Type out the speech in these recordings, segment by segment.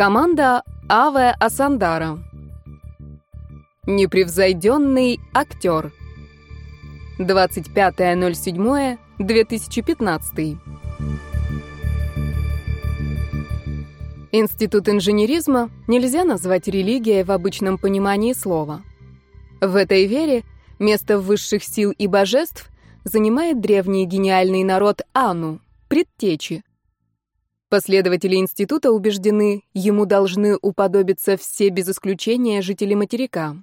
Команда Аве Асандара. Непревзойденный актер. 25.07.2015. Институт инженеризма нельзя назвать религией в обычном понимании слова. В этой вере место высших сил и божеств занимает древний гениальный народ Ану, предтечи. Последователи института убеждены, ему должны уподобиться все без исключения жители материка.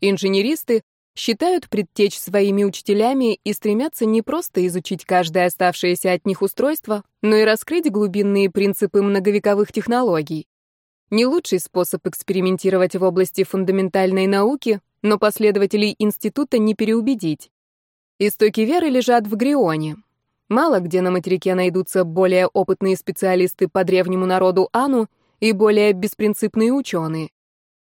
Инженеристы считают предтеч своими учителями и стремятся не просто изучить каждое оставшееся от них устройство, но и раскрыть глубинные принципы многовековых технологий. Не лучший способ экспериментировать в области фундаментальной науки, но последователей института не переубедить. Истоки веры лежат в Грионе. Мало где на материке найдутся более опытные специалисты по древнему народу Ану и более беспринципные ученые.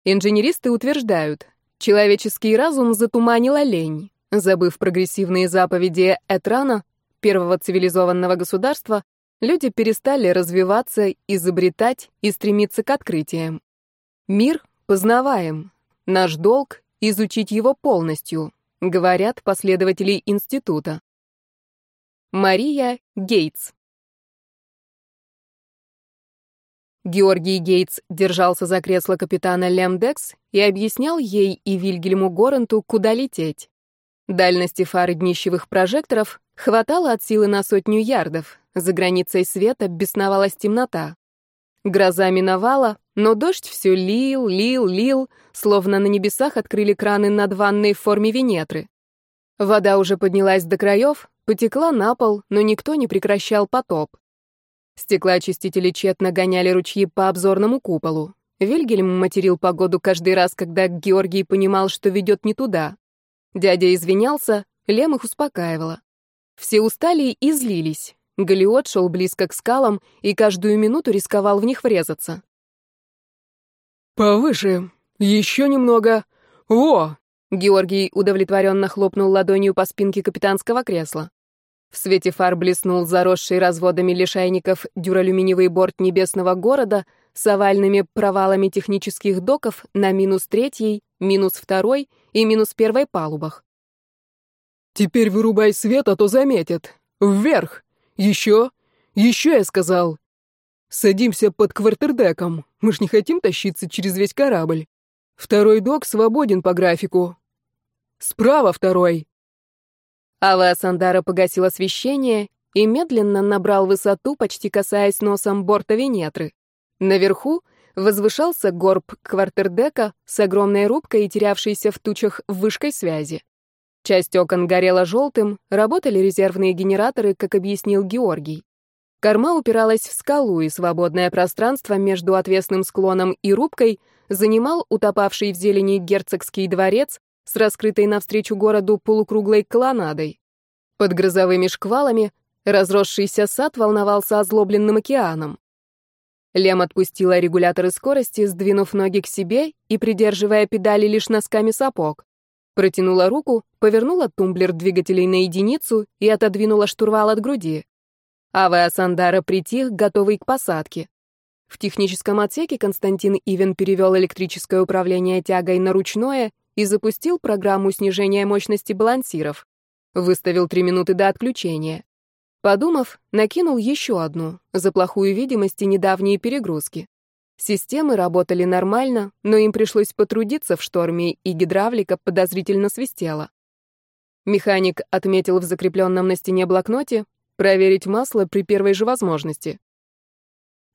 Инженеристы утверждают, Человеческий разум затуманила лень. Забыв прогрессивные заповеди Этрана, первого цивилизованного государства, люди перестали развиваться, изобретать и стремиться к открытиям. Мир познаваем. Наш долг — изучить его полностью, говорят последователи института. Мария Гейтс Георгий Гейтс держался за кресло капитана Лемдекс и объяснял ей и Вильгельму Горанту, куда лететь. Дальности фары днищевых прожекторов хватало от силы на сотню ярдов. За границей света бесновалась темнота. Гроза миновала, но дождь все лил, лил, лил, словно на небесах открыли краны над ванной в форме Венетры. Вода уже поднялась до краев, потекла на пол, но никто не прекращал потоп. Стеклоочистители тщетно гоняли ручьи по обзорному куполу. Вильгельм материл погоду каждый раз, когда Георгий понимал, что ведет не туда. Дядя извинялся, Лем их успокаивала. Все устали и злились. Галиот шел близко к скалам и каждую минуту рисковал в них врезаться. «Повыше. Еще немного. Во!» Георгий удовлетворенно хлопнул ладонью по спинке капитанского кресла. В свете фар блеснул заросший разводами лишайников дюралюминиевый борт небесного города с овальными провалами технических доков на минус третьей, минус второй и минус первой палубах. «Теперь вырубай свет, а то заметят. Вверх! Еще! Еще, я сказал! Садимся под квартердеком. Мы ж не хотим тащиться через весь корабль. Второй док свободен по графику. Справа второй!» Ава Сандара погасил освещение и медленно набрал высоту, почти касаясь носом борта Венетры. Наверху возвышался горб квартердека с огромной рубкой и терявшейся в тучах вышкой связи. Часть окон горела желтым, работали резервные генераторы, как объяснил Георгий. Корма упиралась в скалу, и свободное пространство между отвесным склоном и рубкой занимал утопавший в зелени герцогский дворец с раскрытой навстречу городу полукруглой колоннадой. Под грозовыми шквалами разросшийся сад волновался озлобленным океаном. Лем отпустила регуляторы скорости, сдвинув ноги к себе и придерживая педали лишь носками сапог. Протянула руку, повернула тумблер двигателей на единицу и отодвинула штурвал от груди. Авиасандара притих, готовый к посадке. В техническом отсеке Константин Ивен перевел электрическое управление тягой на ручное и запустил программу снижения мощности балансиров. Выставил три минуты до отключения. Подумав, накинул еще одну, за плохую видимость и недавние перегрузки. Системы работали нормально, но им пришлось потрудиться в шторме, и гидравлика подозрительно свистела. Механик отметил в закрепленном на стене блокноте проверить масло при первой же возможности.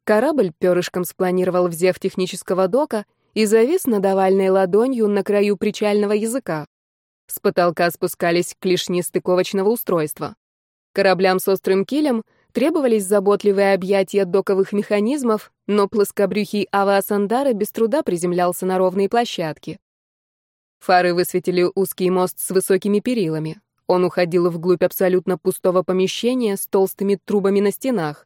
Корабль перышком спланировал в зев технического дока и завис над овальной ладонью на краю причального языка. С потолка спускались клешни стыковочного устройства. Кораблям с острым килем требовались заботливые объятия доковых механизмов, но плоскобрюхий авиасандара без труда приземлялся на ровные площадки. Фары высветили узкий мост с высокими перилами. Он уходил вглубь абсолютно пустого помещения с толстыми трубами на стенах.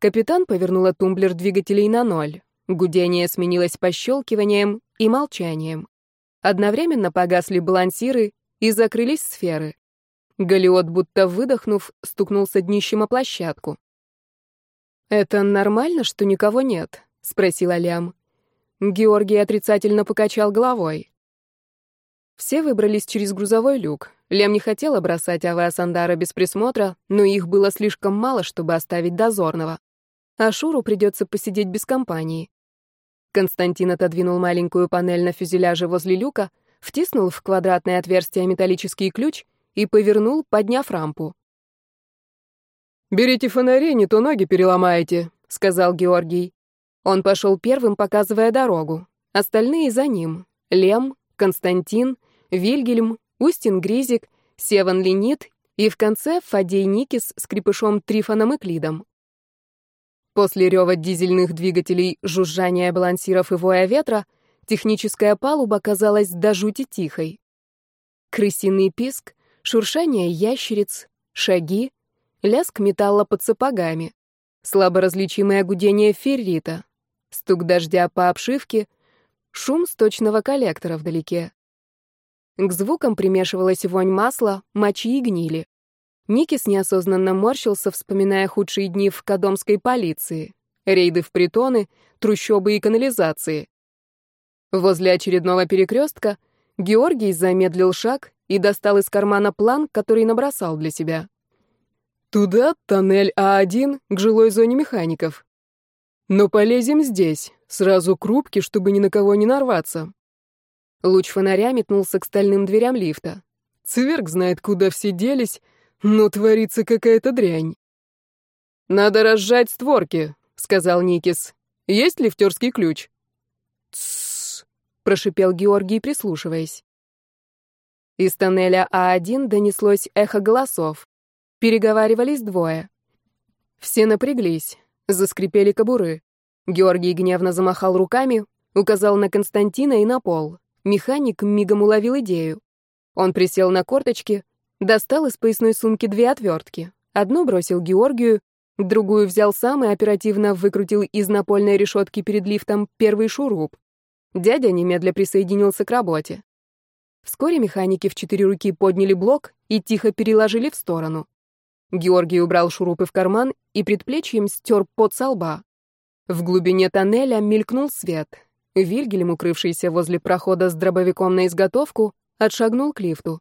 Капитан повернула тумблер двигателей на ноль. Гудение сменилось пощелкиванием и молчанием. Одновременно погасли балансиры и закрылись сферы. Галиот, будто выдохнув, стукнулся днищем о площадку. «Это нормально, что никого нет?» — спросила Лям. Георгий отрицательно покачал головой. Все выбрались через грузовой люк. Лем не хотела бросать авиасандара без присмотра, но их было слишком мало, чтобы оставить дозорного. А Шуру придется посидеть без компании. Константин отодвинул маленькую панель на фюзеляже возле люка, втиснул в квадратное отверстие металлический ключ и повернул, подняв рампу. «Берите фонари, не то ноги переломаете», — сказал Георгий. Он пошел первым, показывая дорогу. Остальные за ним. Лем, Константин, Вильгельм, Устин Гризик, Севан Ленит и в конце Фадей Никис с крепышом Трифоном и Клидом. После рева дизельных двигателей, жужжания балансиров и воя ветра, техническая палуба казалась до жути тихой. Крысиный писк, шуршание ящериц, шаги, лязг металла под сапогами, слабо различимое гудение феррита, стук дождя по обшивке, шум сточного коллектора вдалеке. К звукам примешивалась вонь масла, мочи и гнили. Никис неосознанно морщился, вспоминая худшие дни в кадомской полиции. Рейды в притоны, трущобы и канализации. Возле очередного перекрестка Георгий замедлил шаг и достал из кармана план, который набросал для себя. Туда тоннель А1 к жилой зоне механиков. Но полезем здесь, сразу к рубке, чтобы ни на кого не нарваться. Луч фонаря метнулся к стальным дверям лифта. Цверк знает, куда все делись, но творится какая-то дрянь. «Надо разжать створки», — сказал Никис. «Есть лифтерский ключ?» «Тссс», — прошипел Георгий, прислушиваясь. Из тоннеля А1 донеслось эхо голосов. Переговаривались двое. Все напряглись, заскрипели кобуры. Георгий гневно замахал руками, указал на Константина и на пол. Механик мигом уловил идею. Он присел на корточки, достал из поясной сумки две отвертки. Одну бросил Георгию, другую взял сам и оперативно выкрутил из напольной решетки перед лифтом первый шуруп. Дядя немедля присоединился к работе. Вскоре механики в четыре руки подняли блок и тихо переложили в сторону. Георгий убрал шурупы в карман и предплечьем стер пот со лба. В глубине тоннеля мелькнул свет. Вильгельм, укрывшийся возле прохода с дробовиком на изготовку, отшагнул к лифту.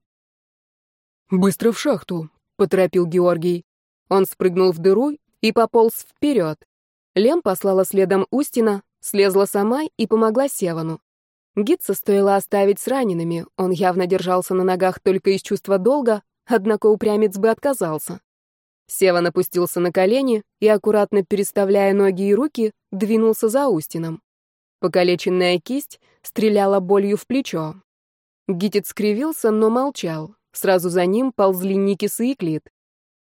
«Быстро в шахту», — поторопил Георгий. Он спрыгнул в дыру и пополз вперед. Лем послала следом Устина, слезла сама и помогла Севану. Гидса стоило оставить с ранеными, он явно держался на ногах только из чувства долга, однако упрямец бы отказался. Сева напустился на колени и, аккуратно переставляя ноги и руки, двинулся за Устином. Покалеченная кисть стреляла болью в плечо. Гитец скривился, но молчал. Сразу за ним ползли Никис и Клит.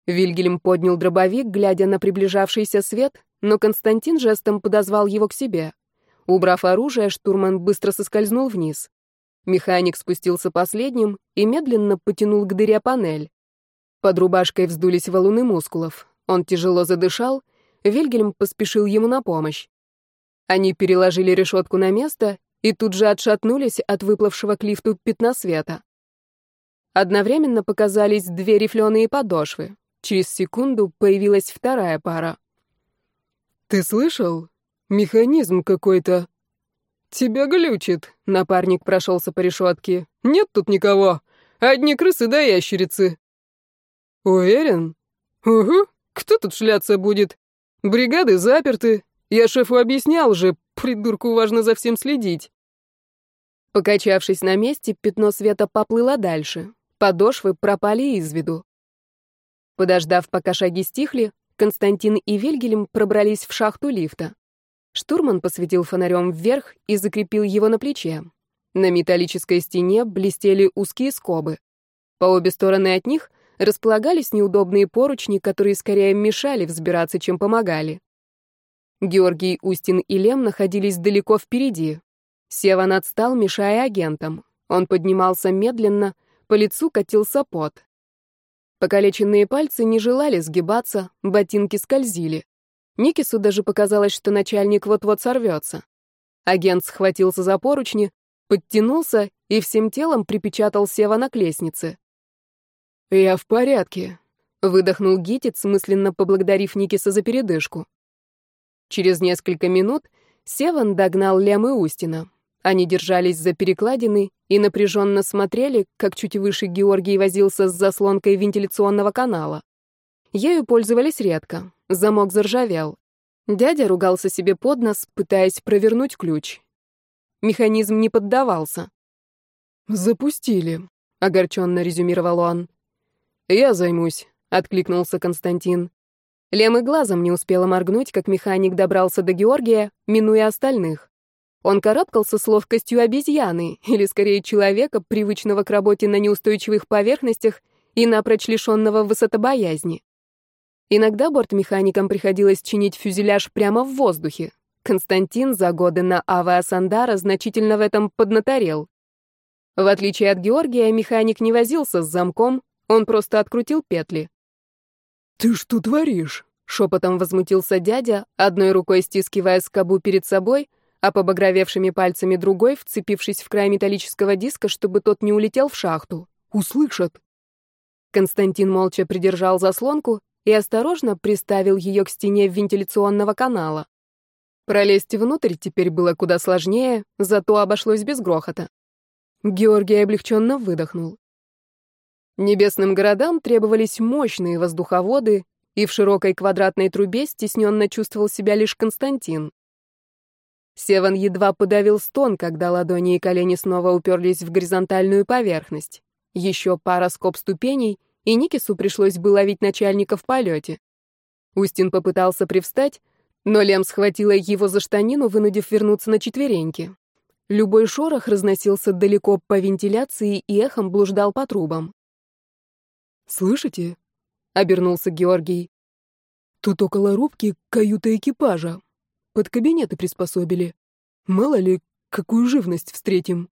Вильгельм поднял дробовик, глядя на приближавшийся свет, но Константин жестом подозвал его к себе. Убрав оружие, штурман быстро соскользнул вниз. Механик спустился последним и медленно потянул к дыре панель. Под рубашкой вздулись валуны мускулов. Он тяжело задышал, Вильгельм поспешил ему на помощь. Они переложили решетку на место и тут же отшатнулись от выплывшего к лифту пятна света. Одновременно показались две рифленые подошвы. Через секунду появилась вторая пара. «Ты слышал? Механизм какой-то». «Тебя глючит», — напарник прошелся по решетке. «Нет тут никого. Одни крысы да ящерицы». «Уверен?» «Угу. Кто тут шляться будет? Бригады заперты. Я шефу объяснял же, придурку важно за всем следить». Покачавшись на месте, пятно света поплыло дальше. Подошвы пропали из виду. Подождав, пока шаги стихли, Константин и Вильгельм пробрались в шахту лифта. Штурман посветил фонарем вверх и закрепил его на плече. На металлической стене блестели узкие скобы. По обе стороны от них располагались неудобные поручни, которые скорее мешали взбираться, чем помогали. Георгий, Устин и Лем находились далеко впереди. Севан отстал, мешая агентам. Он поднимался медленно, по лицу катился пот. Покалеченные пальцы не желали сгибаться, ботинки скользили. Никису даже показалось, что начальник вот-вот сорвется. Агент схватился за поручни, подтянулся и всем телом припечатал Севана к лестнице. «Я в порядке», — выдохнул Гитец, мысленно поблагодарив Никиса за передышку. Через несколько минут Севан догнал Лем и Устина. Они держались за перекладины и напряженно смотрели, как чуть выше Георгий возился с заслонкой вентиляционного канала. Ею пользовались редко. Замок заржавел. Дядя ругался себе под нос, пытаясь провернуть ключ. Механизм не поддавался. «Запустили», — огорченно резюмировал он. «Я займусь», — откликнулся Константин. Лем и глазом не успела моргнуть, как механик добрался до Георгия, минуя остальных. Он карабкался с ловкостью обезьяны, или скорее человека, привычного к работе на неустойчивых поверхностях и напрочь лишенного высотобоязни. Иногда бортмеханикам приходилось чинить фюзеляж прямо в воздухе. Константин за годы на Авиасандара значительно в этом поднаторел. В отличие от Георгия, механик не возился с замком, он просто открутил петли. «Ты что творишь?» — шепотом возмутился дядя, одной рукой стискивая скобу перед собой, а побагровевшими пальцами другой, вцепившись в край металлического диска, чтобы тот не улетел в шахту. «Услышат!» Константин молча придержал заслонку и осторожно приставил ее к стене вентиляционного канала. Пролезть внутрь теперь было куда сложнее, зато обошлось без грохота. Георгий облегченно выдохнул. Небесным городам требовались мощные воздуховоды, и в широкой квадратной трубе стесненно чувствовал себя лишь Константин. Севан едва подавил стон, когда ладони и колени снова уперлись в горизонтальную поверхность. Еще пара скоб ступеней, и Никису пришлось бы ловить начальника в полете. Устин попытался привстать, но Лем схватила его за штанину, вынудив вернуться на четвереньки. Любой шорох разносился далеко по вентиляции и эхом блуждал по трубам. «Слышите?» — обернулся Георгий. «Тут около рубки каюта экипажа. Под кабинеты приспособили. Мало ли, какую живность встретим».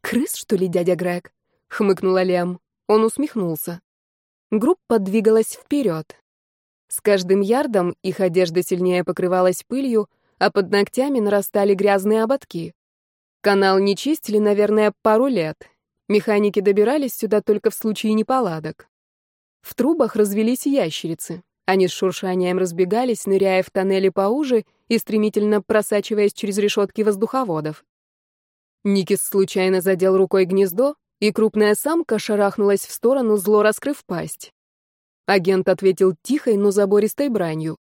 «Крыс, что ли, дядя Грег?» — хмыкнула Лем. Он усмехнулся. Группа двигалась вперед. С каждым ярдом их одежда сильнее покрывалась пылью, а под ногтями нарастали грязные ободки. Канал не чистили, наверное, пару лет. Механики добирались сюда только в случае неполадок. В трубах развелись ящерицы. Они с шуршанием разбегались, ныряя в тоннели поуже и стремительно просачиваясь через решетки воздуховодов. Никис случайно задел рукой гнездо, и крупная самка шарахнулась в сторону, зло раскрыв пасть. Агент ответил тихой, но забористой бранью.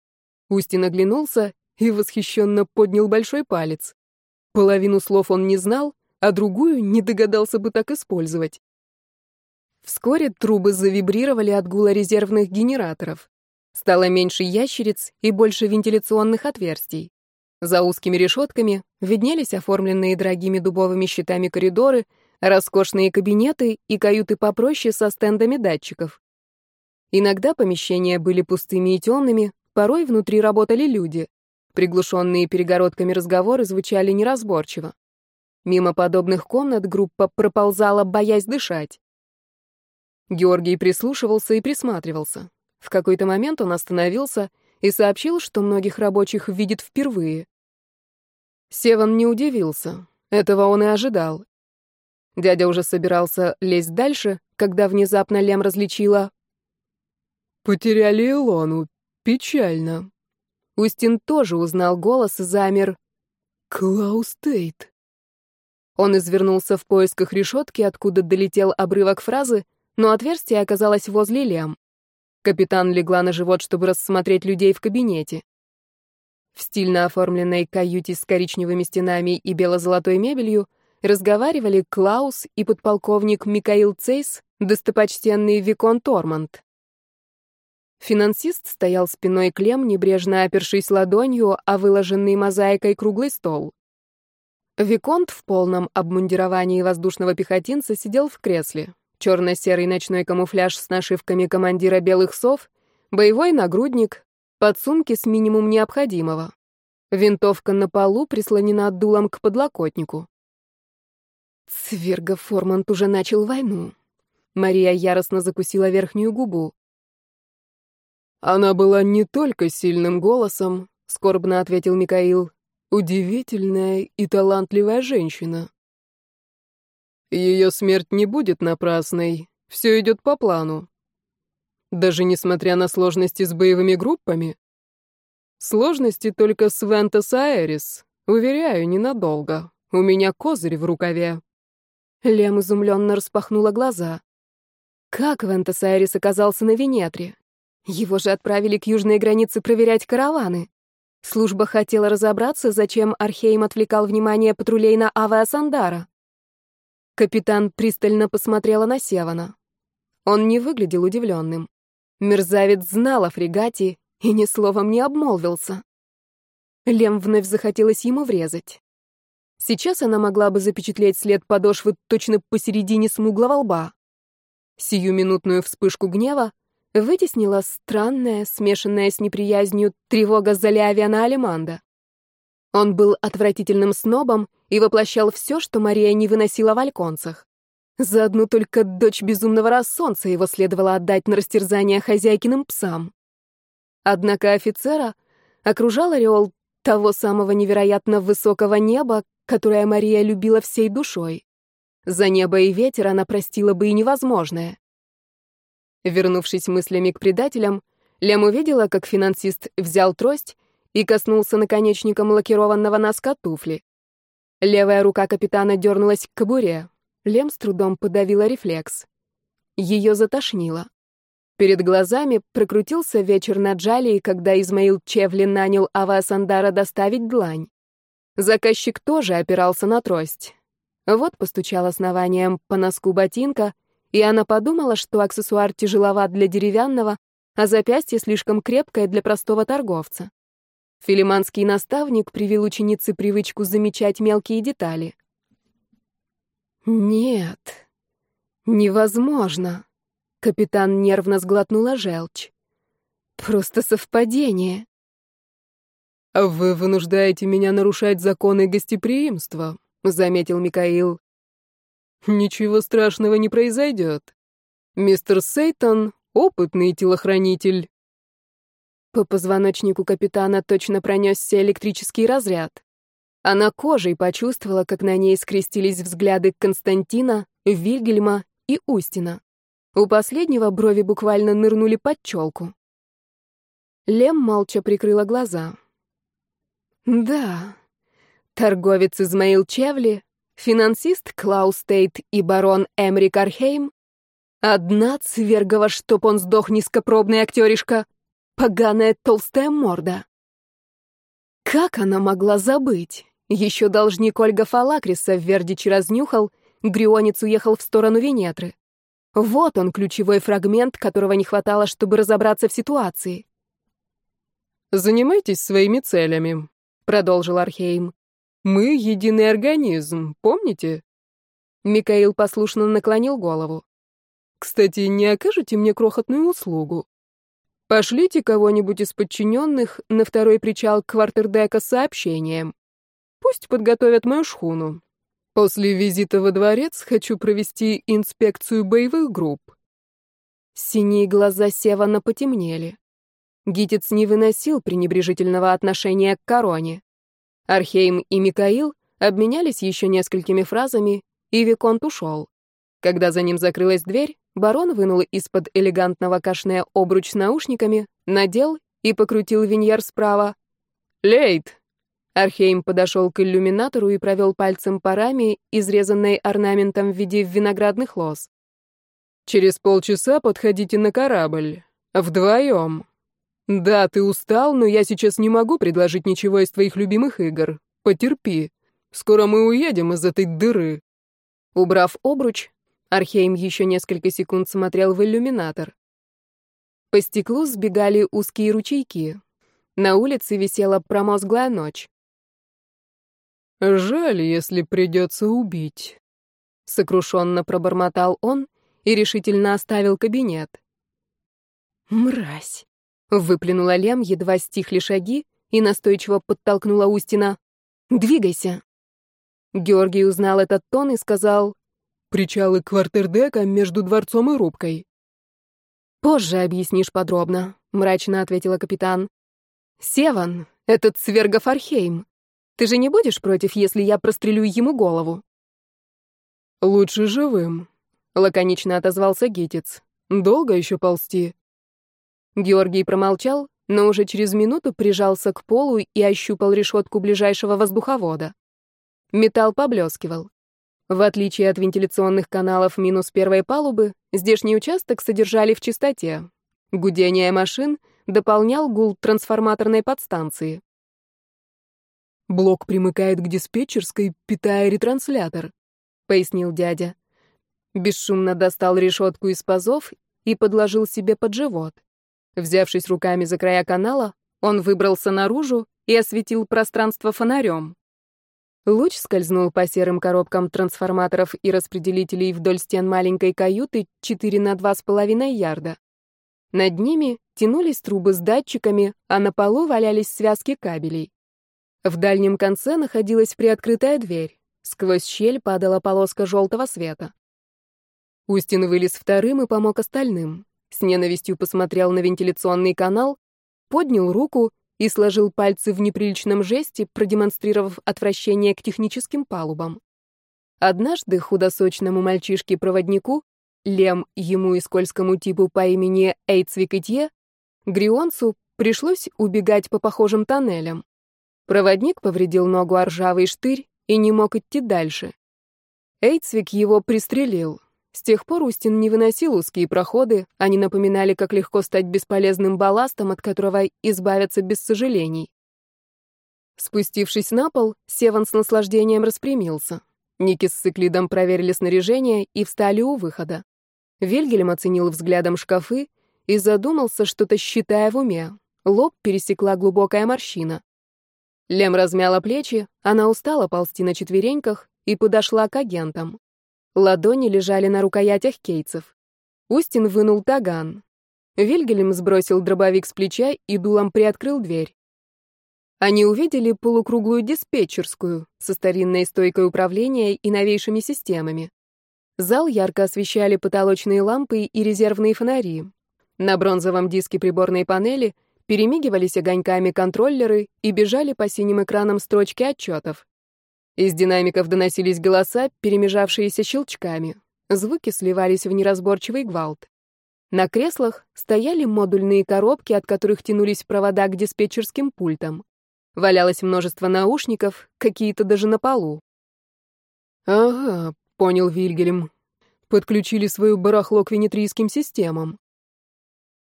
Устин оглянулся и восхищенно поднял большой палец. Половину слов он не знал, а другую не догадался бы так использовать. Вскоре трубы завибрировали от гула резервных генераторов. Стало меньше ящериц и больше вентиляционных отверстий. За узкими решетками виднелись оформленные дорогими дубовыми щитами коридоры, роскошные кабинеты и каюты попроще со стендами датчиков. Иногда помещения были пустыми и темными, порой внутри работали люди. Приглушенные перегородками разговоры звучали неразборчиво. Мимо подобных комнат группа проползала, боясь дышать. Георгий прислушивался и присматривался. В какой-то момент он остановился и сообщил, что многих рабочих видит впервые. Севан не удивился. Этого он и ожидал. Дядя уже собирался лезть дальше, когда внезапно Лем различила «Потеряли Илону. Печально». Устин тоже узнал голос и замер. «Клаус Тейт». Он извернулся в поисках решетки, откуда долетел обрывок фразы, но отверстие оказалось возле Лем. Капитан легла на живот, чтобы рассмотреть людей в кабинете. В стильно оформленной каюте с коричневыми стенами и бело-золотой мебелью разговаривали Клаус и подполковник Микаил Цейс, достопочтенный Викон Торманд. Финансист стоял спиной к Лем, небрежно опершись ладонью о выложенный мозаикой круглый стол. Виконт в полном обмундировании воздушного пехотинца сидел в кресле. Черно-серый ночной камуфляж с нашивками командира белых сов, боевой нагрудник, подсумки с минимум необходимого. Винтовка на полу прислонена дулом к подлокотнику. Цверга Формант уже начал войну. Мария яростно закусила верхнюю губу. Она была не только сильным голосом, скорбно ответил Микаил, удивительная и талантливая женщина. Ее смерть не будет напрасной, все идет по плану. Даже несмотря на сложности с боевыми группами. Сложности только с Вентас Аэрис. Уверяю, ненадолго. У меня козырь в рукаве. Лем изумленно распахнула глаза. Как Вентас Аэрис оказался на Венетре? Его же отправили к южной границе проверять караваны. Служба хотела разобраться, зачем Архейм отвлекал внимание патрулей на Авиасандара. Капитан пристально посмотрела на Севана. Он не выглядел удивленным. Мерзавец знал о фрегате и ни словом не обмолвился. Лем вновь захотелось ему врезать. Сейчас она могла бы запечатлеть след подошвы точно посередине смуглого лба. Сиюминутную вспышку гнева вытеснила странная, смешанная с неприязнью, тревога за Леовиана Алиманда. Он был отвратительным снобом и воплощал все, что Мария не выносила в альконцах. За одну только дочь безумного рассолнца его следовало отдать на растерзание хозяйкиным псам. Однако офицера окружал ореол того самого невероятно высокого неба, которое Мария любила всей душой. За небо и ветер она простила бы и невозможное. Вернувшись мыслями к предателям, Лем увидела, как финансист взял трость и коснулся наконечником лакированного носка туфли. Левая рука капитана дернулась к кобуре. Лем с трудом подавила рефлекс. Ее затошнило. Перед глазами прокрутился вечер на Джалии, когда Измаил Чевли нанял Ава Сандара доставить длань. Заказчик тоже опирался на трость. Вот постучал основанием по носку ботинка — и она подумала, что аксессуар тяжеловат для деревянного, а запястье слишком крепкое для простого торговца. Филиманский наставник привил ученице привычку замечать мелкие детали. «Нет, невозможно», — капитан нервно сглотнула желчь. «Просто совпадение». «Вы вынуждаете меня нарушать законы гостеприимства», — заметил Микаил. Ничего страшного не произойдет. Мистер Сейтон — опытный телохранитель. По позвоночнику капитана точно пронесся электрический разряд. Она кожей почувствовала, как на ней скрестились взгляды Константина, Вильгельма и Устина. У последнего брови буквально нырнули под челку. Лем молча прикрыла глаза. Да, торговец Измаил Чевли финансист Клаус Тейт и барон Эмри Кархейм, одна цвергова, чтоб он сдох низкопробный актеришка, поганая толстая морда. Как она могла забыть? Еще должник Ольга Фалакриса в Вердичи разнюхал, Грионец уехал в сторону Венетры. Вот он, ключевой фрагмент, которого не хватало, чтобы разобраться в ситуации. «Занимайтесь своими целями», — продолжил Архейм. Мы единый организм, помните? Микаил послушно наклонил голову. Кстати, не окажете мне крохотную услугу? Пошлите кого-нибудь из подчиненных на второй причал квартердека с сообщением. Пусть подготовят мою шхуну. После визита во дворец хочу провести инспекцию боевых групп. Синие глаза Севана потемнели. Гитец не выносил пренебрежительного отношения к короне. Архейм и Микаил обменялись еще несколькими фразами, и Виконт ушел. Когда за ним закрылась дверь, барон вынул из-под элегантного кашне обруч с наушниками, надел и покрутил виньер справа. «Лейт!» Архейм подошел к иллюминатору и провел пальцем по раме, изрезанной орнаментом в виде виноградных лоз. «Через полчаса подходите на корабль. Вдвоем. «Да, ты устал, но я сейчас не могу предложить ничего из твоих любимых игр. Потерпи. Скоро мы уедем из этой дыры». Убрав обруч, Архейм еще несколько секунд смотрел в иллюминатор. По стеклу сбегали узкие ручейки. На улице висела промозглая ночь. «Жаль, если придется убить», — сокрушенно пробормотал он и решительно оставил кабинет. «Мразь!» Выплюнула Лем, едва стихли шаги, и настойчиво подтолкнула Устина. «Двигайся!» Георгий узнал этот тон и сказал «Причалы квартердека между дворцом и рубкой». «Позже объяснишь подробно», — мрачно ответила капитан. «Севан, этот свергов Архейм. Ты же не будешь против, если я прострелю ему голову?» «Лучше живым», — лаконично отозвался Гитец. «Долго еще ползти?» Георгий промолчал, но уже через минуту прижался к полу и ощупал решетку ближайшего воздуховода. Металл поблескивал. В отличие от вентиляционных каналов минус первой палубы, здешний участок содержали в чистоте. Гудение машин дополнял гул трансформаторной подстанции. «Блок примыкает к диспетчерской, питая ретранслятор», — пояснил дядя. Бесшумно достал решетку из пазов и подложил себе под живот. Взявшись руками за края канала, он выбрался наружу и осветил пространство фонарем. Луч скользнул по серым коробкам трансформаторов и распределителей вдоль стен маленькой каюты 4 на 2,5 ярда. Над ними тянулись трубы с датчиками, а на полу валялись связки кабелей. В дальнем конце находилась приоткрытая дверь. Сквозь щель падала полоска желтого света. Устин вылез вторым и помог остальным с ненавистью посмотрел на вентиляционный канал, поднял руку и сложил пальцы в неприличном жесте, продемонстрировав отвращение к техническим палубам. Однажды худосочному мальчишке-проводнику, Лем ему и скользкому типу по имени Эйцвик Итье, Грионцу пришлось убегать по похожим тоннелям. Проводник повредил ногу о ржавый штырь и не мог идти дальше. Эйцвик его пристрелил, с тех пор Устин не выносил узкие проходы, они напоминали, как легко стать бесполезным балластом, от которого избавиться без сожалений. Спустившись на пол, Севан с наслаждением распрямился. Ники с Циклидом проверили снаряжение и встали у выхода. Вильгельм оценил взглядом шкафы и задумался, что-то считая в уме. Лоб пересекла глубокая морщина. Лем размяла плечи, она устала ползти на четвереньках и подошла к агентам. Ладони лежали на рукоятях кейцев. Устин вынул таган. Вильгельм сбросил дробовик с плеча и дулом приоткрыл дверь. Они увидели полукруглую диспетчерскую со старинной стойкой управления и новейшими системами. Зал ярко освещали потолочные лампы и резервные фонари. На бронзовом диске приборной панели перемигивались огоньками контроллеры и бежали по синим экранам строчки отчетов. Из динамиков доносились голоса, перемежавшиеся щелчками. Звуки сливались в неразборчивый гвалт. На креслах стояли модульные коробки, от которых тянулись провода к диспетчерским пультам. Валялось множество наушников, какие-то даже на полу. «Ага», — понял Вильгельм. Подключили свою барахло к венетрийским системам.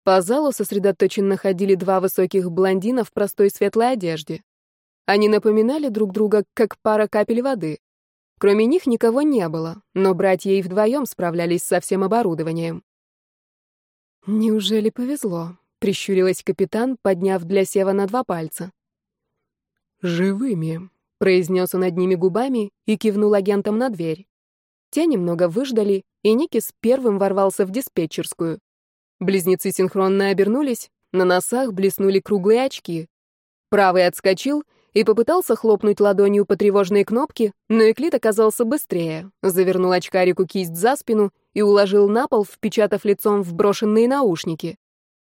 По залу сосредоточенно ходили два высоких блондина в простой светлой одежде. Они напоминали друг друга, как пара капель воды. Кроме них никого не было, но братья и вдвоем справлялись со всем оборудованием. «Неужели повезло?» — прищурилась капитан, подняв для Сева на два пальца. «Живыми», — произнес он одними губами и кивнул агентам на дверь. Те немного выждали, и Никис первым ворвался в диспетчерскую. Близнецы синхронно обернулись, на носах блеснули круглые очки. Правый отскочил — и попытался хлопнуть ладонью по тревожной кнопке, но Эклид оказался быстрее, завернул очкарику кисть за спину и уложил на пол, впечатав лицом в брошенные наушники.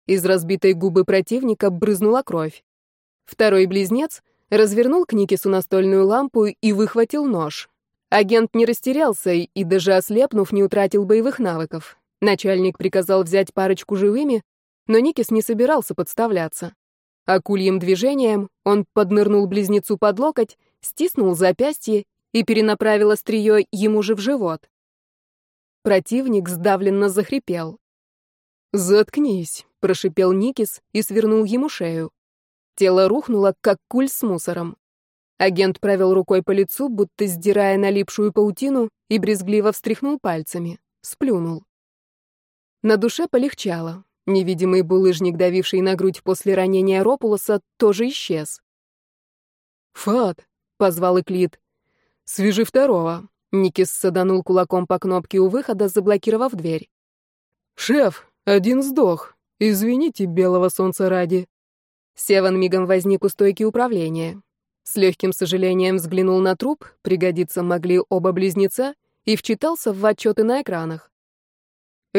Из разбитой губы противника брызнула кровь. Второй близнец развернул к Никису настольную лампу и выхватил нож. Агент не растерялся и, даже ослепнув, не утратил боевых навыков. Начальник приказал взять парочку живыми, но Никис не собирался подставляться. Акульим движением он поднырнул близнецу под локоть, стиснул запястье и перенаправил острие ему же в живот. Противник сдавленно захрипел. «Заткнись», — прошипел Никис и свернул ему шею. Тело рухнуло, как куль с мусором. Агент провел рукой по лицу, будто сдирая налипшую паутину, и брезгливо встряхнул пальцами. Сплюнул. На душе полегчало. Невидимый булыжник, давивший на грудь после ранения Ропулоса, тоже исчез. «Фат!» — позвал Эклид. «Свяжи второго!» Никис саданул кулаком по кнопке у выхода, заблокировав дверь. «Шеф, один сдох. Извините, белого солнца ради». Севан мигом возник у стойки управления. С легким сожалением взглянул на труп, пригодиться могли оба близнеца, и вчитался в отчеты на экранах.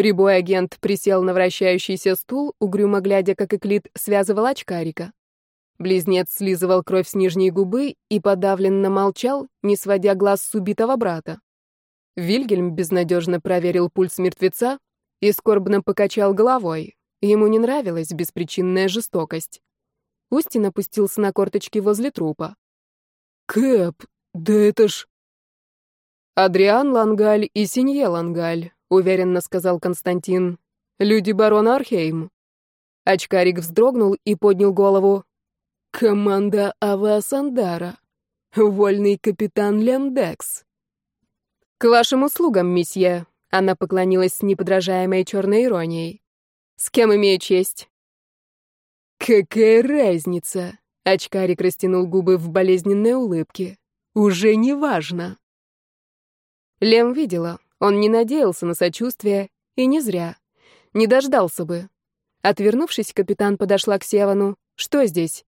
Рябой агент присел на вращающийся стул, угрюмо глядя, как Эклид связывал очкарика. Близнец слизывал кровь с нижней губы и подавленно молчал, не сводя глаз с убитого брата. Вильгельм безнадежно проверил пульс мертвеца и скорбно покачал головой. Ему не нравилась беспричинная жестокость. Устин опустился на корточки возле трупа. «Кэп, да это ж...» «Адриан Лангаль и Синье Лангаль», — уверенно сказал Константин. «Люди барона Архейм». Очкарик вздрогнул и поднял голову. «Команда Авасандара. Вольный капитан Лемдекс». «К вашим услугам, месье», — она поклонилась с неподражаемой черной иронией. «С кем имею честь?» «Какая разница?» — очкарик растянул губы в болезненной улыбке. «Уже не важно». Лем видела. Он не надеялся на сочувствие, и не зря. Не дождался бы. Отвернувшись, капитан подошла к Севану. «Что здесь?»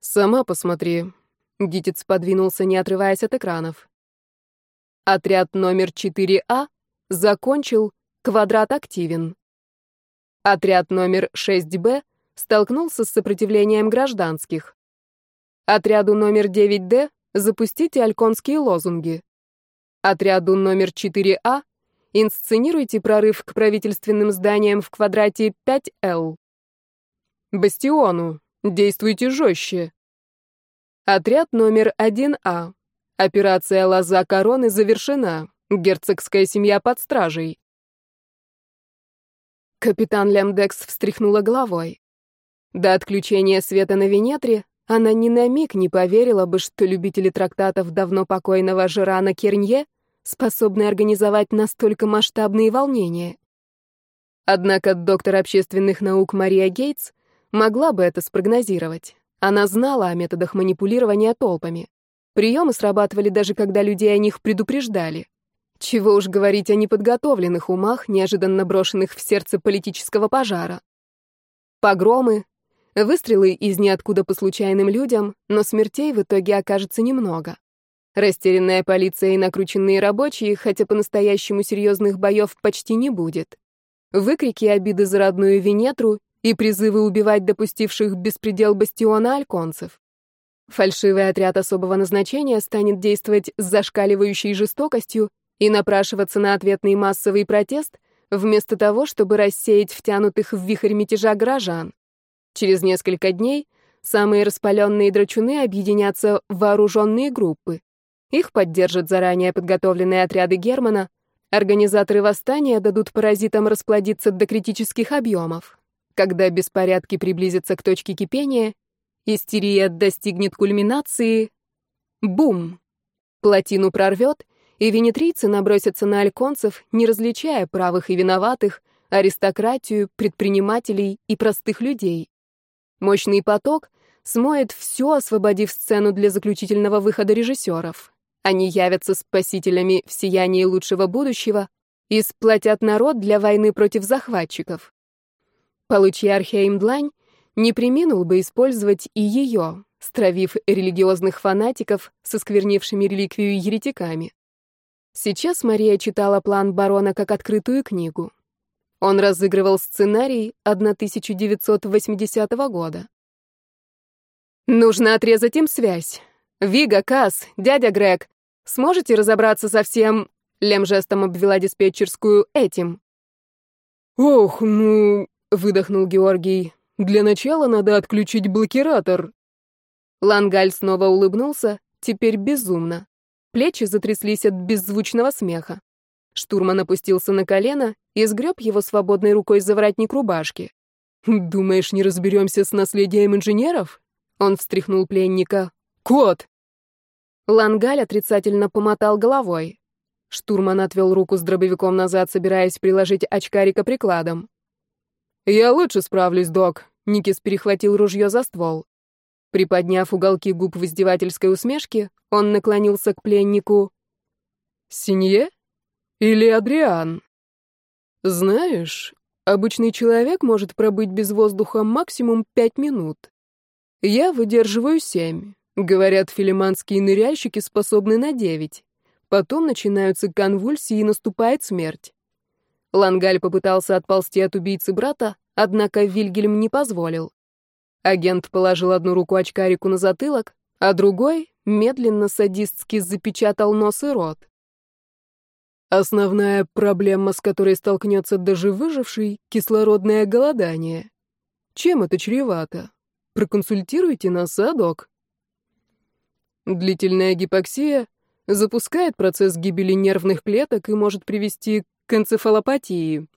«Сама посмотри». Гитец подвинулся, не отрываясь от экранов. Отряд номер 4А закончил, квадрат активен. Отряд номер 6Б столкнулся с сопротивлением гражданских. Отряду номер 9Д запустите альконские лозунги. Отряду номер 4А инсценируйте прорыв к правительственным зданиям в квадрате 5Л. Бастиону. Действуйте жестче. Отряд номер 1А. Операция «Лоза короны» завершена. Герцогская семья под стражей. Капитан Лемдекс встряхнула головой. До отключения света на Венетре она ни на миг не поверила бы, что любители трактатов давно покойного Жерана Кернье способны организовать настолько масштабные волнения. Однако доктор общественных наук Мария Гейтс могла бы это спрогнозировать. Она знала о методах манипулирования толпами. Приемы срабатывали даже когда людей о них предупреждали. Чего уж говорить о неподготовленных умах, неожиданно брошенных в сердце политического пожара. Погромы, выстрелы из ниоткуда по случайным людям, но смертей в итоге окажется немного. Растерянная полиция и накрученные рабочие, хотя по-настоящему серьезных боев почти не будет. Выкрики обиды за родную Венетру и призывы убивать допустивших беспредел бастиона альконцев. Фальшивый отряд особого назначения станет действовать с зашкаливающей жестокостью и напрашиваться на ответный массовый протест, вместо того, чтобы рассеять втянутых в вихрь мятежа горожан. Через несколько дней самые распаленные драчуны объединятся в вооруженные группы. Их поддержат заранее подготовленные отряды Германа. Организаторы восстания дадут паразитам расплодиться до критических объемов. Когда беспорядки приблизятся к точке кипения, истерия достигнет кульминации. Бум! Плотину прорвет, и венетрийцы набросятся на альконцев, не различая правых и виноватых, аристократию, предпринимателей и простых людей. Мощный поток смоет все, освободив сцену для заключительного выхода режиссеров. Они явятся спасителями в сиянии лучшего будущего и сплотят народ для войны против захватчиков. Получи Архейм длань, не приминул бы использовать и ее, стравив религиозных фанатиков со сквернившими реликвию еретиками. Сейчас Мария читала план барона как открытую книгу. Он разыгрывал сценарий 1980 года. Нужно отрезать им связь. Вига, Касс, дядя Грег, Сможете разобраться со всем...» Лем жестом обвела диспетчерскую этим. «Ох, ну...» — выдохнул Георгий. «Для начала надо отключить блокиратор». Лангаль снова улыбнулся, теперь безумно. Плечи затряслись от беззвучного смеха. Штурман опустился на колено и сгреб его свободной рукой за воротник рубашки. «Думаешь, не разберемся с наследием инженеров?» Он встряхнул пленника. «Кот!» Лангаль отрицательно помотал головой. Штурман отвел руку с дробовиком назад, собираясь приложить очкарика прикладом. «Я лучше справлюсь, док», — Никис перехватил ружье за ствол. Приподняв уголки губ в издевательской усмешке, он наклонился к пленнику. «Синье? Или Адриан? Знаешь, обычный человек может пробыть без воздуха максимум пять минут. Я выдерживаю семь. Говорят, филиманские ныряльщики способны на девять. Потом начинаются конвульсии и наступает смерть. Лангаль попытался отползти от убийцы брата, однако Вильгельм не позволил. Агент положил одну руку очкарику на затылок, а другой медленно садистски запечатал нос и рот. Основная проблема, с которой столкнется даже выживший — кислородное голодание. Чем это чревато? Проконсультируйте нас, а, док? Длительная гипоксия запускает процесс гибели нервных клеток и может привести к энцефалопатии.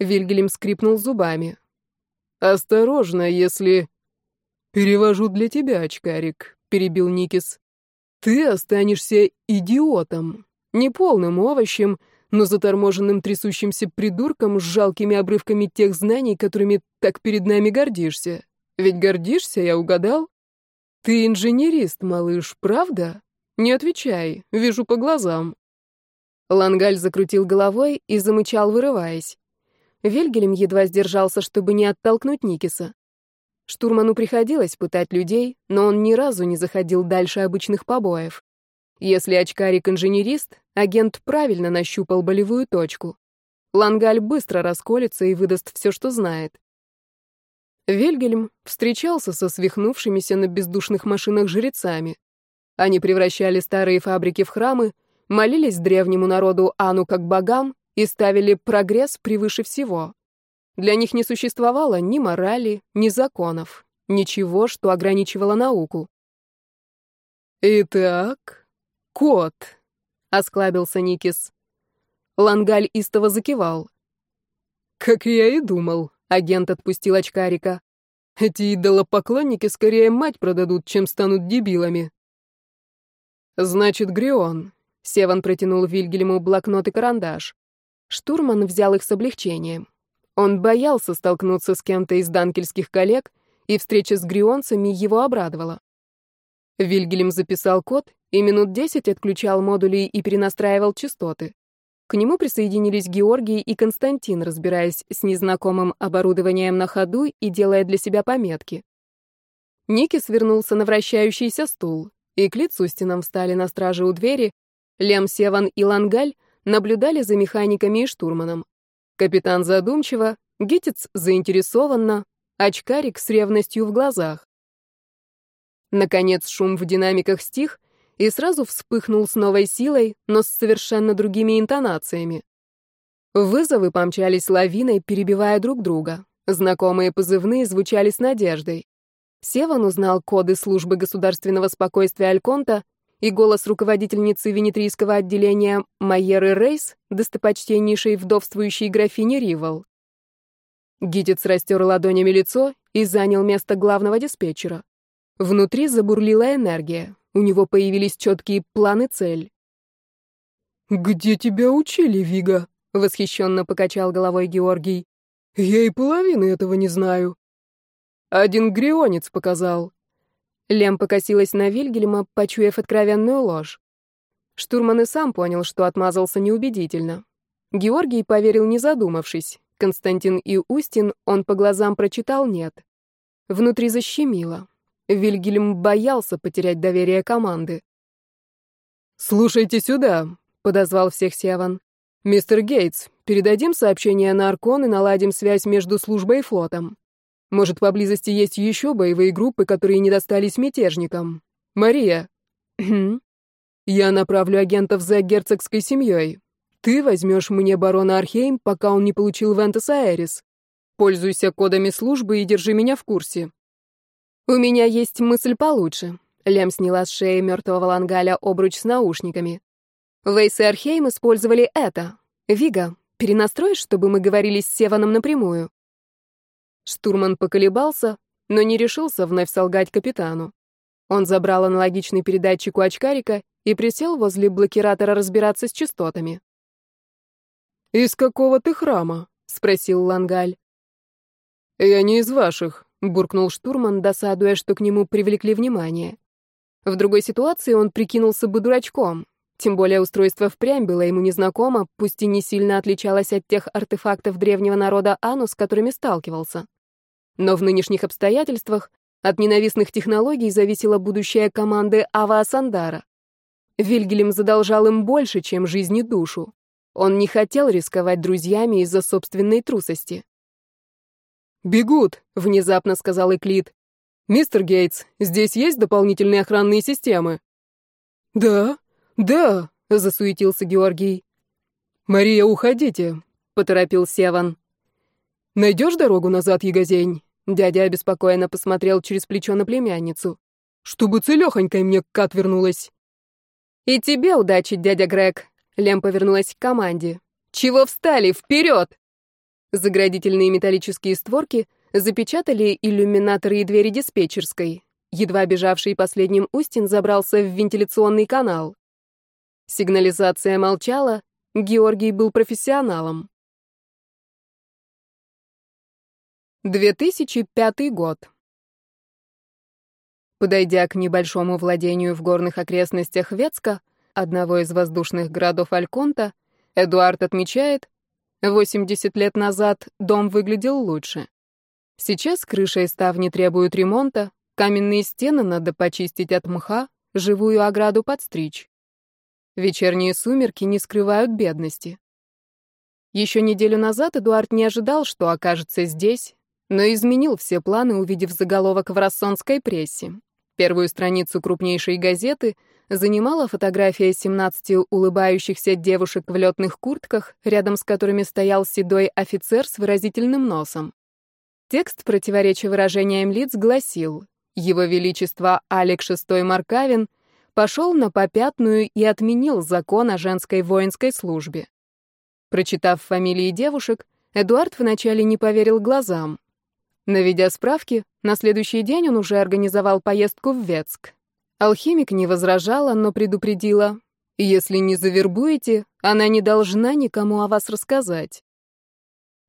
Вильгельм скрипнул зубами. «Осторожно, если...» «Перевожу для тебя, очкарик», — перебил Никис. «Ты останешься идиотом, неполным овощем, но заторможенным трясущимся придурком с жалкими обрывками тех знаний, которыми так перед нами гордишься. Ведь гордишься, я угадал? Ты инженерист, малыш, правда? Не отвечай, вижу по глазам». Лангаль закрутил головой и замычал, вырываясь. Вильгельм едва сдержался, чтобы не оттолкнуть Никиса. Штурману приходилось пытать людей, но он ни разу не заходил дальше обычных побоев. Если очкарик-инженерист, агент правильно нащупал болевую точку. Лангаль быстро расколется и выдаст все, что знает. Вильгельм встречался со свихнувшимися на бездушных машинах жрецами. Они превращали старые фабрики в храмы, молились древнему народу Ану как богам и ставили прогресс превыше всего. Для них не существовало ни морали, ни законов, ничего, что ограничивало науку. «Итак, кот», — осклабился Никис. Лангаль истово закивал. «Как я и думал», — агент отпустил очкарика. «Эти идолопоклонники скорее мать продадут, чем станут дебилами». «Значит, Грион», — Севан протянул Вильгельму блокнот и карандаш. Штурман взял их с облегчением. Он боялся столкнуться с кем-то из данкельских коллег, и встреча с грионцами его обрадовала. Вильгельм записал код и минут десять отключал модули и перенастраивал частоты. К нему присоединились Георгий и Константин, разбираясь с незнакомым оборудованием на ходу и делая для себя пометки. Ники свернулся на вращающийся стул, и Клит с Устином встали на страже у двери, Лем Севан и Лангаль наблюдали за механиками и штурманом. Капитан задумчиво, Гитец заинтересованно, очкарик с ревностью в глазах. Наконец шум в динамиках стих и сразу вспыхнул с новой силой, но с совершенно другими интонациями. Вызовы помчались лавиной, перебивая друг друга. Знакомые позывные звучали с надеждой. Севан узнал коды службы государственного спокойствия Альконта и голос руководительницы венетрийского отделения Майеры Рейс, достопочтеннейшей вдовствующей графини Ривал. Гидец растер ладонями лицо и занял место главного диспетчера. Внутри забурлила энергия. У него появились четкие планы цель. «Где тебя учили, Вига?» — восхищенно покачал головой Георгий. «Я и половины этого не знаю». «Один грионец показал», Лем покосилась на Вильгельма, почуяв откровенную ложь. Штурман и сам понял, что отмазался неубедительно. Георгий поверил, не задумавшись. Константин и Устин он по глазам прочитал «нет». Внутри защемило. Вильгельм боялся потерять доверие команды. «Слушайте сюда», — подозвал всех Севан. «Мистер Гейтс, передадим сообщение на Аркон и наладим связь между службой и флотом. Может, поблизости есть еще боевые группы, которые не достались мятежникам? Мария. Я направлю агентов за герцогской семьей. Ты возьмешь мне барона Архейм, пока он не получил Вентес Аэрис. Пользуйся кодами службы и держи меня в курсе. У меня есть мысль получше. Лем сняла с шеи мертвого Лангаля обруч с наушниками. Вейс и Архейм использовали это. Вига, перенастроишь, чтобы мы говорили с Севаном напрямую? Штурман поколебался, но не решился вновь солгать капитану. Он забрал аналогичный передатчик у очкарика и присел возле блокиратора разбираться с частотами. «Из какого ты храма?» — спросил Лангаль. «Я не из ваших», — буркнул штурман, досадуя, что к нему привлекли внимание. В другой ситуации он прикинулся бы дурачком, тем более устройство впрямь было ему незнакомо, пусть и не сильно отличалось от тех артефактов древнего народа Ану, с которыми сталкивался. Но в нынешних обстоятельствах от ненавистных технологий зависело будущее команды Ава Асандара. Вильгельм задолжал им больше, чем жизнь и душу. Он не хотел рисковать друзьями из-за собственной трусости. «Бегут», — внезапно сказал Эклид. «Мистер Гейтс, здесь есть дополнительные охранные системы?» «Да, да», — засуетился Георгий. «Мария, уходите», — поторопил Севан. «Найдешь дорогу назад, Ягозень?» Дядя обеспокоенно посмотрел через плечо на племянницу. «Чтобы целехонькой мне кат вернулась». «И тебе удачи, дядя Грег!» Лем повернулась к команде. «Чего встали? Вперед!» Заградительные металлические створки запечатали иллюминаторы и двери диспетчерской. Едва бежавший последним Устин забрался в вентиляционный канал. Сигнализация молчала, Георгий был профессионалом. 2005 год. Подойдя к небольшому владению в горных окрестностях Ветска, одного из воздушных городов Альконта, Эдуард отмечает, 80 лет назад дом выглядел лучше. Сейчас крыша и ставни требуют ремонта, каменные стены надо почистить от мха, живую ограду подстричь. Вечерние сумерки не скрывают бедности. Еще неделю назад Эдуард не ожидал, что окажется здесь, но изменил все планы, увидев заголовок в рассонской прессе. Первую страницу крупнейшей газеты занимала фотография 17 улыбающихся девушек в летных куртках, рядом с которыми стоял седой офицер с выразительным носом. Текст, противоречия выражениям лиц, гласил «Его Величество Алек VI Маркавин пошел на попятную и отменил закон о женской воинской службе». Прочитав фамилии девушек, Эдуард вначале не поверил глазам. Наведя справки, на следующий день он уже организовал поездку в Ветск. Алхимик не возражала, но предупредила, если не завербуете, она не должна никому о вас рассказать.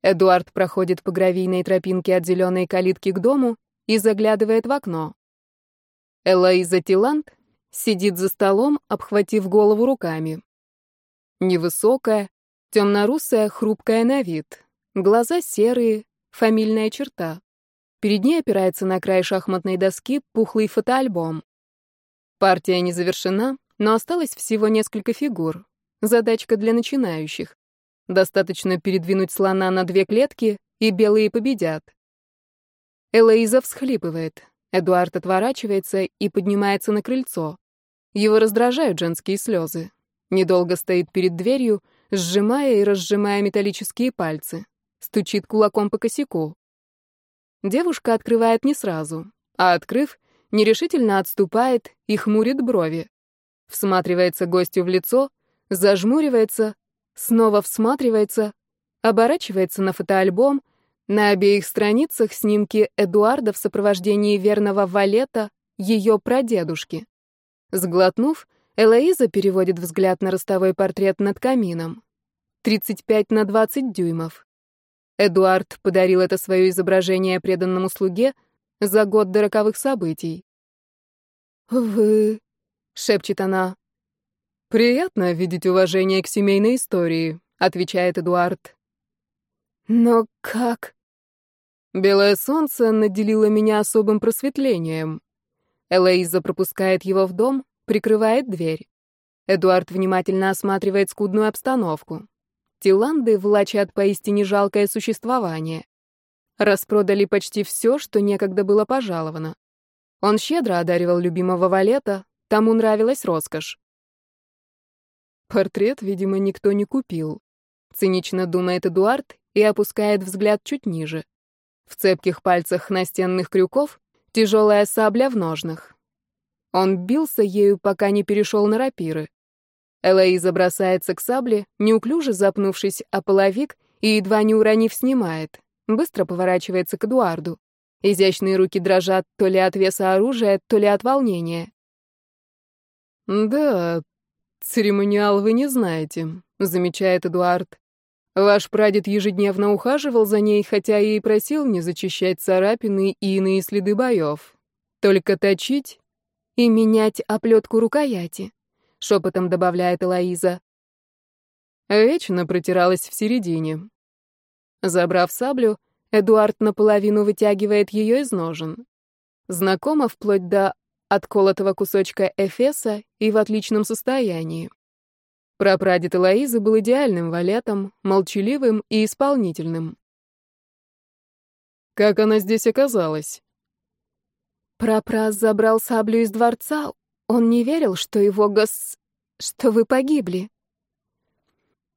Эдуард проходит по гравийной тропинке от зеленой калитки к дому и заглядывает в окно. Элоиза Тиланд сидит за столом, обхватив голову руками. Невысокая, темно-русая, хрупкая на вид. Глаза серые, фамильная черта. Перед ней опирается на край шахматной доски пухлый фотоальбом. Партия не завершена, но осталось всего несколько фигур. Задачка для начинающих. Достаточно передвинуть слона на две клетки, и белые победят. Элоиза всхлипывает. Эдуард отворачивается и поднимается на крыльцо. Его раздражают женские слезы. Недолго стоит перед дверью, сжимая и разжимая металлические пальцы. Стучит кулаком по косяку. Девушка открывает не сразу, а открыв, нерешительно отступает и хмурит брови. Всматривается гостю в лицо, зажмуривается, снова всматривается, оборачивается на фотоальбом, на обеих страницах снимки Эдуарда в сопровождении верного валета, ее прадедушки. Сглотнув, Элоиза переводит взгляд на ростовой портрет над камином. 35 на 20 дюймов. Эдуард подарил это свое изображение преданному слуге за год до роковых событий. «Вы...» — шепчет она. «Приятно видеть уважение к семейной истории», — отвечает Эдуард. «Но как...» Белое солнце наделило меня особым просветлением. Элоиза пропускает его в дом, прикрывает дверь. Эдуард внимательно осматривает скудную обстановку. Тиланды влачат поистине жалкое существование. Распродали почти все, что некогда было пожаловано. Он щедро одаривал любимого валета, тому нравилась роскошь. Портрет, видимо, никто не купил. Цинично думает Эдуард и опускает взгляд чуть ниже. В цепких пальцах настенных крюков тяжелая сабля в ножнах. Он бился ею, пока не перешел на рапиры. Элоиза бросается к сабле, неуклюже запнувшись о половик и едва не уронив снимает. Быстро поворачивается к Эдуарду. Изящные руки дрожат то ли от веса оружия, то ли от волнения. «Да, церемониал вы не знаете», — замечает Эдуард. «Ваш прадед ежедневно ухаживал за ней, хотя и просил не зачищать царапины и иные следы боев. Только точить и менять оплетку рукояти», — шепотом добавляет Элоиза. Вечно протиралась в середине. Забрав саблю, Эдуард наполовину вытягивает ее из ножен. Знакомо вплоть до отколотого кусочка эфеса и в отличном состоянии. Прапрадед Элоизы был идеальным валетом, молчаливым и исполнительным. Как она здесь оказалась? Прапраз забрал саблю из дворца. Он не верил, что его гос... что вы погибли.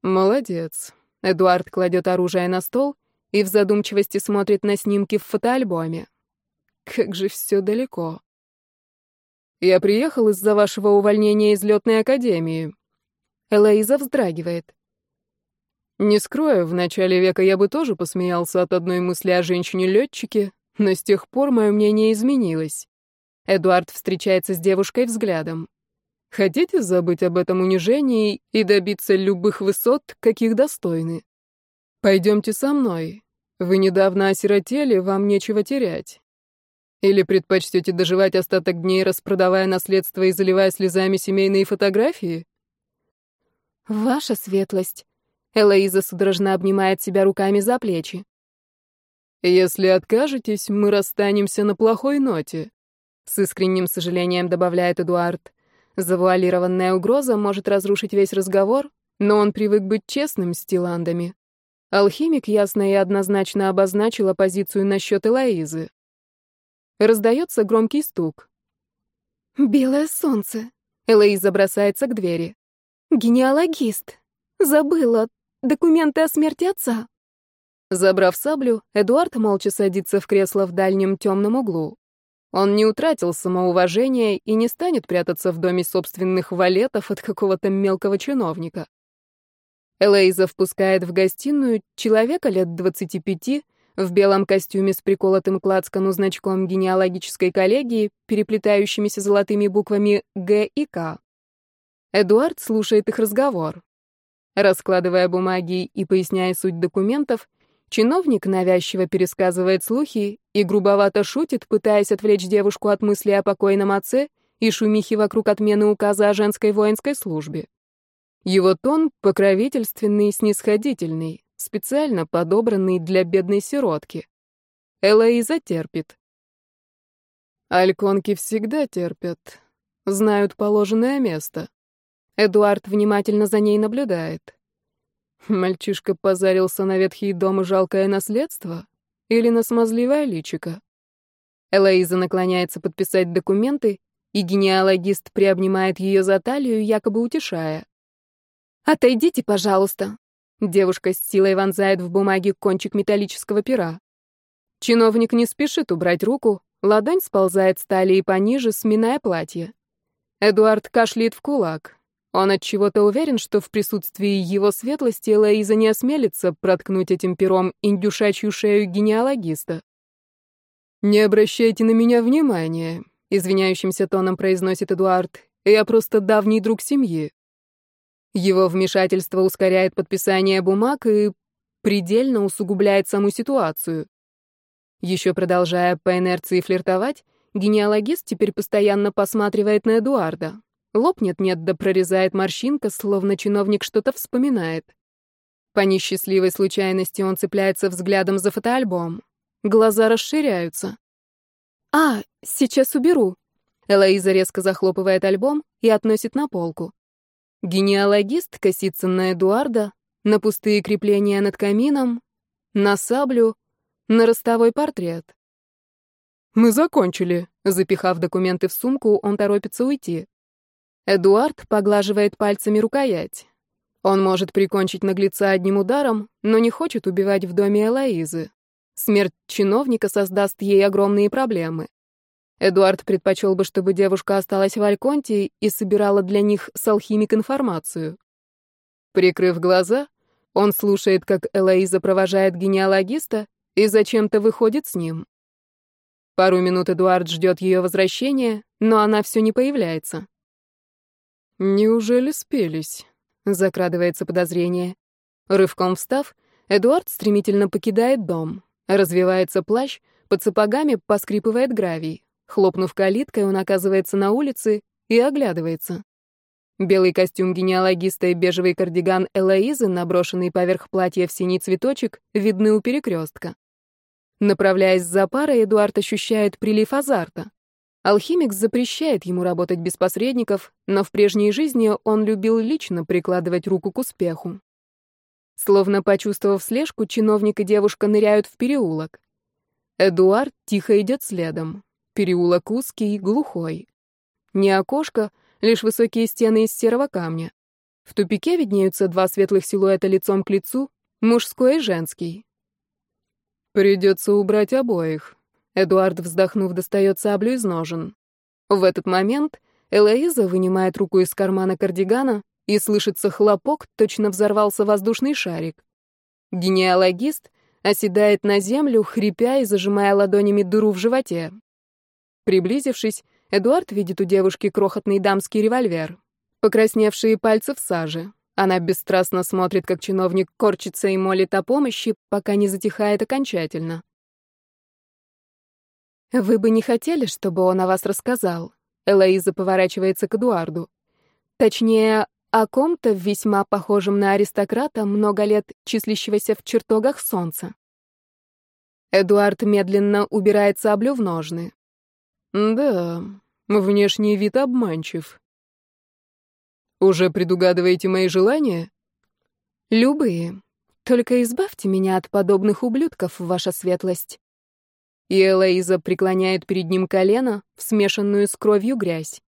Молодец. Эдуард кладет оружие на стол и в задумчивости смотрит на снимки в фотоальбоме. Как же все далеко. Я приехал из-за вашего увольнения из летной академии. Элоиза вздрагивает. Не скрою, в начале века я бы тоже посмеялся от одной мысли о женщине-летчике, но с тех пор мое мнение изменилось. Эдуард встречается с девушкой взглядом. Хотите забыть об этом унижении и добиться любых высот, каких достойны? Пойдемте со мной. Вы недавно осиротели, вам нечего терять. Или предпочтете доживать остаток дней, распродавая наследство и заливая слезами семейные фотографии? Ваша светлость. Элоиза судорожно обнимает себя руками за плечи. Если откажетесь, мы расстанемся на плохой ноте. С искренним сожалением добавляет Эдуард. Завуалированная угроза может разрушить весь разговор, но он привык быть честным с Тиландами. Алхимик ясно и однозначно обозначил позицию насчет Элоизы. Раздается громкий стук. «Белое солнце!» Элоиза бросается к двери. «Генеалогист! Забыла! Документы о смерти отца!» Забрав саблю, Эдуард молча садится в кресло в дальнем темном углу. Он не утратил самоуважения и не станет прятаться в доме собственных валетов от какого-то мелкого чиновника. Элейза впускает в гостиную человека лет 25 в белом костюме с приколотым к лацкану значком генеалогической коллегии, переплетающимися золотыми буквами «Г» и «К». Эдуард слушает их разговор. Раскладывая бумаги и поясняя суть документов, Чиновник навязчиво пересказывает слухи и грубовато шутит, пытаясь отвлечь девушку от мысли о покойном отце и шумихи вокруг отмены указа о женской воинской службе. Его тон покровительственный и снисходительный, специально подобранный для бедной сиротки. Элоиза терпит. Альконки всегда терпят, знают положенное место. Эдуард внимательно за ней наблюдает. Мальчишка позарился на ветхий дом и жалкое наследство? Или на смазливое личико? Элоиза наклоняется подписать документы, и генеалогист приобнимает ее за талию, якобы утешая. «Отойдите, пожалуйста». Девушка с силой вонзает в бумаге кончик металлического пера. Чиновник не спешит убрать руку, ладонь сползает с талии пониже, сминая платье. Эдуард кашляет в кулак. Он от чего-то уверен, что в присутствии его светлости Лоиза не осмелится проткнуть этим пером индюшачью шею генеалогиста. «Не обращайте на меня внимания», — извиняющимся тоном произносит Эдуард. «Я просто давний друг семьи». Его вмешательство ускоряет подписание бумаг и предельно усугубляет саму ситуацию. Еще продолжая по инерции флиртовать, генеалогист теперь постоянно посматривает на Эдуарда. Лопнет нет, да прорезает морщинка, словно чиновник что-то вспоминает. По несчастливой случайности он цепляется взглядом за фотоальбом. Глаза расширяются. «А, сейчас уберу». Элоиза резко захлопывает альбом и относит на полку. Генеалогист косится на Эдуарда, на пустые крепления над камином, на саблю, на ростовой портрет. «Мы закончили», — запихав документы в сумку, он торопится уйти. Эдуард поглаживает пальцами рукоять. Он может прикончить наглеца одним ударом, но не хочет убивать в доме Элоизы. Смерть чиновника создаст ей огромные проблемы. Эдуард предпочел бы, чтобы девушка осталась в Альконте и собирала для них с алхимик информацию. Прикрыв глаза, он слушает, как Элоиза провожает генеалогиста и зачем-то выходит с ним. Пару минут Эдуард ждет ее возвращения, но она все не появляется. «Неужели спелись?» — закрадывается подозрение. Рывком встав, Эдуард стремительно покидает дом. Развивается плащ, под сапогами поскрипывает гравий. Хлопнув калиткой, он оказывается на улице и оглядывается. Белый костюм генеалогиста и бежевый кардиган Элоизы, наброшенный поверх платья в синий цветочек, видны у перекрестка. Направляясь за парой, Эдуард ощущает прилив азарта. Алхимик запрещает ему работать без посредников, но в прежней жизни он любил лично прикладывать руку к успеху. Словно почувствовав слежку, чиновник и девушка ныряют в переулок. Эдуард тихо идет следом. Переулок узкий, глухой. Не окошко, лишь высокие стены из серого камня. В тупике виднеются два светлых силуэта лицом к лицу, мужской и женский. «Придется убрать обоих», — Эдуард, вздохнув, достает саблю из ножен. В этот момент Элоиза вынимает руку из кармана кардигана, и слышится хлопок, точно взорвался воздушный шарик. Генеалогист оседает на землю, хрипя и зажимая ладонями дыру в животе. Приблизившись, Эдуард видит у девушки крохотный дамский револьвер. Покрасневшие пальцы в саже. Она бесстрастно смотрит, как чиновник корчится и молит о помощи, пока не затихает окончательно. «Вы бы не хотели, чтобы он о вас рассказал?» Элоиза поворачивается к Эдуарду. Точнее, о ком-то весьма похожем на аристократа, много лет числящегося в чертогах солнца. Эдуард медленно убирает саблю в ножны. «Да, внешний вид обманчив. Уже предугадываете мои желания? Любые. Только избавьте меня от подобных ублюдков, ваша светлость. И Элоиза преклоняет перед ним колено в смешанную с кровью грязь.